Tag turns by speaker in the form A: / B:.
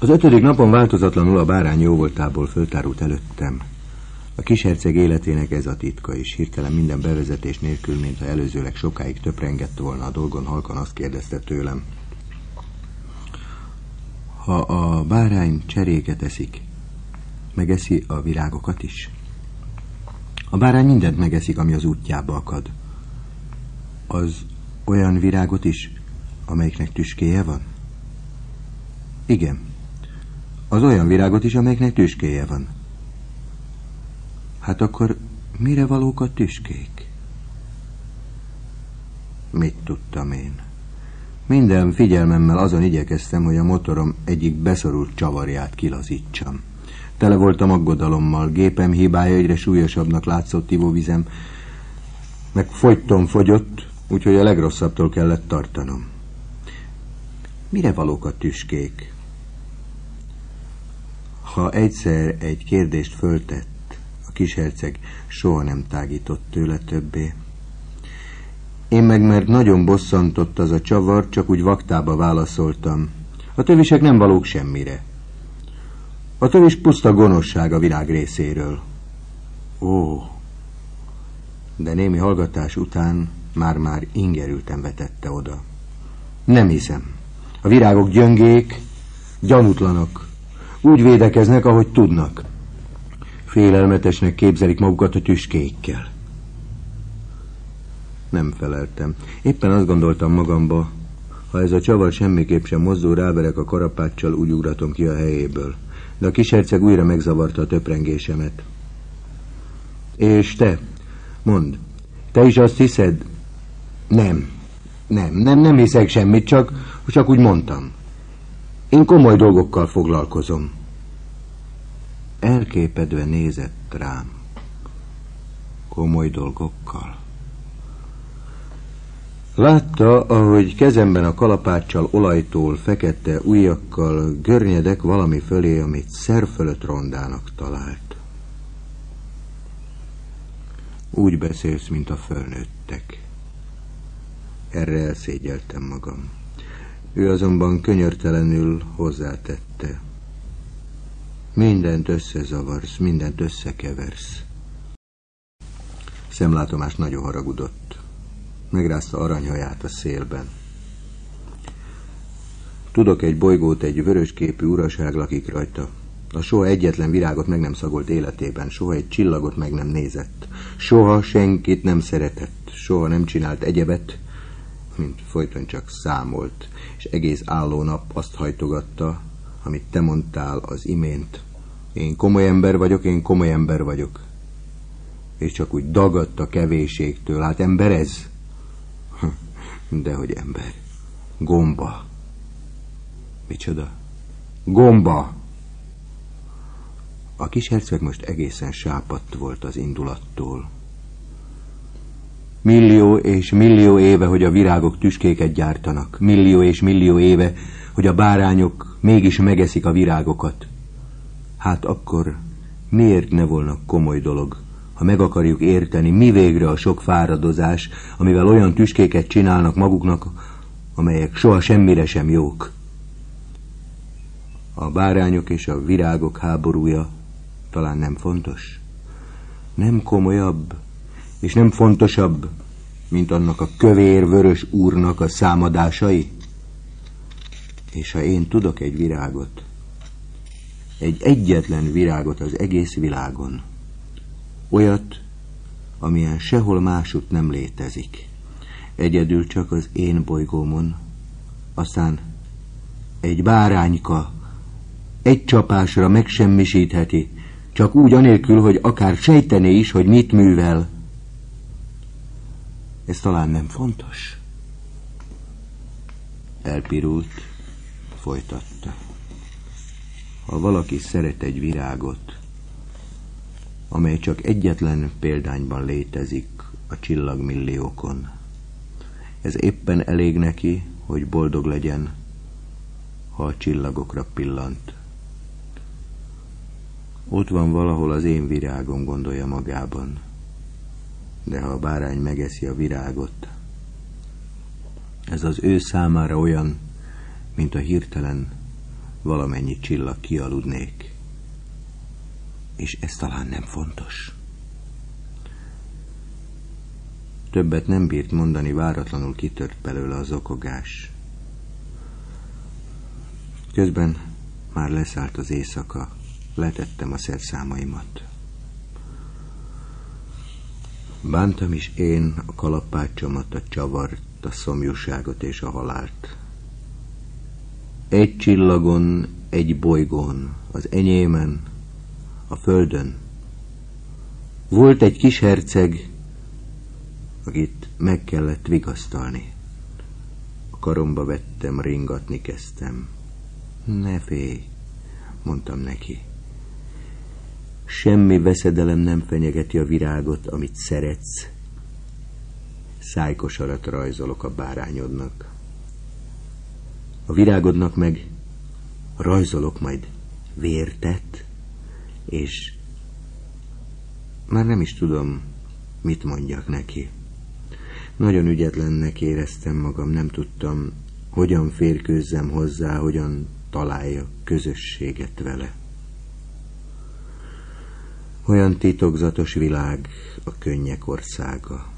A: Az ötödik napon változatlanul a bárány jóvoltából föltárult előttem. A kisherceg életének ez a titka, és hirtelen minden bevezetés nélkül, mintha előzőleg sokáig töprengett volna a dolgon, halkan azt kérdezte tőlem. Ha a bárány cseréket eszik, megeszi a virágokat is? A bárány mindent megeszik, ami az útjába akad. Az olyan virágot is, amelyiknek tüskéje van? Igen. Az olyan virágot is, amelyiknek tüskéje van. Hát akkor mire valók a tüskék? Mit tudtam én? Minden figyelmemmel azon igyekeztem, hogy a motorom egyik beszorult csavarját kilazítsam. Tele voltam aggodalommal, gépem hibája egyre súlyosabbnak látszott ivóvizem, meg fogytom fogyott, úgyhogy a legrosszabbtól kellett tartanom. Mire valók a tüskék? Ha egyszer egy kérdést föltett, a kisherceg soha nem tágított tőle többé. Én meg, mert nagyon bosszantott az a csavar, csak úgy vaktába válaszoltam. A tövisek nem valók semmire. A tövis puszta gonoszság a világ részéről. Ó, de némi hallgatás után már-már ingerülten vetette oda. Nem hiszem. A virágok gyöngék, gyanútlanok. Úgy védekeznek, ahogy tudnak. Félelmetesnek képzelik magukat a tüskékkel. Nem feleltem. Éppen azt gondoltam magamba, ha ez a csavar semmiképp sem mozdul, ráverek a karapáccsal, úgy ugratom ki a helyéből. De a kisherceg újra megzavarta a töprengésemet. És te, mondd, te is azt hiszed? Nem, nem, nem, nem hiszek semmit, csak, csak úgy mondtam. Én komoly dolgokkal foglalkozom. Elképedve nézett rám. Komoly dolgokkal. Látta, ahogy kezemben a kalapáccsal olajtól, fekete ujjakkal görnyedek valami fölé, amit szer fölött rondának talált. Úgy beszélsz, mint a fölnőttek. Erre elszégyeltem magam. Ő azonban könyörtelenül hozzátette. Mindent összezavarsz, mindent összekeversz. Szemlátomás nagyon haragudott. Megrázta aranyhaját a szélben. Tudok egy bolygót, egy vörösképű uraság lakik rajta. A soha egyetlen virágot meg nem szagolt életében, soha egy csillagot meg nem nézett, soha senkit nem szeretett, soha nem csinált egyebet, mint folyton csak számolt, és egész álló nap azt hajtogatta, amit te mondtál az imént. Én komoly ember vagyok, én komoly ember vagyok. És csak úgy dagadt a kevéségtől. Hát ember ez? Dehogy ember. Gomba. Micsoda? Gomba. A kis herceg most egészen sápadt volt az indulattól. Millió és millió éve, hogy a virágok tüskéket gyártanak. Millió és millió éve, hogy a bárányok mégis megeszik a virágokat. Hát akkor miért ne volna komoly dolog, ha meg akarjuk érteni, mi végre a sok fáradozás, amivel olyan tüskéket csinálnak maguknak, amelyek soha semmire sem jók. A bárányok és a virágok háborúja talán nem fontos? Nem komolyabb, és nem fontosabb, mint annak a kövér-vörös úrnak a számadásai? És ha én tudok egy virágot, egy egyetlen virágot az egész világon, olyat, amilyen sehol másút nem létezik, egyedül csak az én bolygómon, aztán egy bárányka egy csapásra megsemmisítheti, csak úgy anélkül, hogy akár sejtené is, hogy mit művel, ez talán nem fontos? Elpirult, folytatta. Ha valaki szeret egy virágot, amely csak egyetlen példányban létezik a csillagmilliókon, ez éppen elég neki, hogy boldog legyen, ha a csillagokra pillant. Ott van valahol az én virágom, gondolja magában de ha a bárány megeszi a virágot, ez az ő számára olyan, mint a hirtelen valamennyi csillag kialudnék. És ez talán nem fontos. Többet nem bírt mondani, váratlanul kitört belőle az okogás. Közben már leszállt az éjszaka, letettem a szerszámaimat. Bántam is én a kalapácsomat, a csavart, a szomjúságot és a halált. Egy csillagon, egy bolygón, az enyémen, a földön. Volt egy kis herceg, akit meg kellett vigasztalni. A karomba vettem, ringatni kezdtem. Ne félj, mondtam neki. Semmi veszedelem nem fenyegeti a virágot, amit szeretsz. Szájkosarat rajzolok a bárányodnak. A virágodnak meg rajzolok majd vértet, és már nem is tudom, mit mondjak neki. Nagyon ügyetlennek éreztem magam, nem tudtam, hogyan férkőzzem hozzá, hogyan találja közösséget vele. Olyan titokzatos világ a könnyek országa.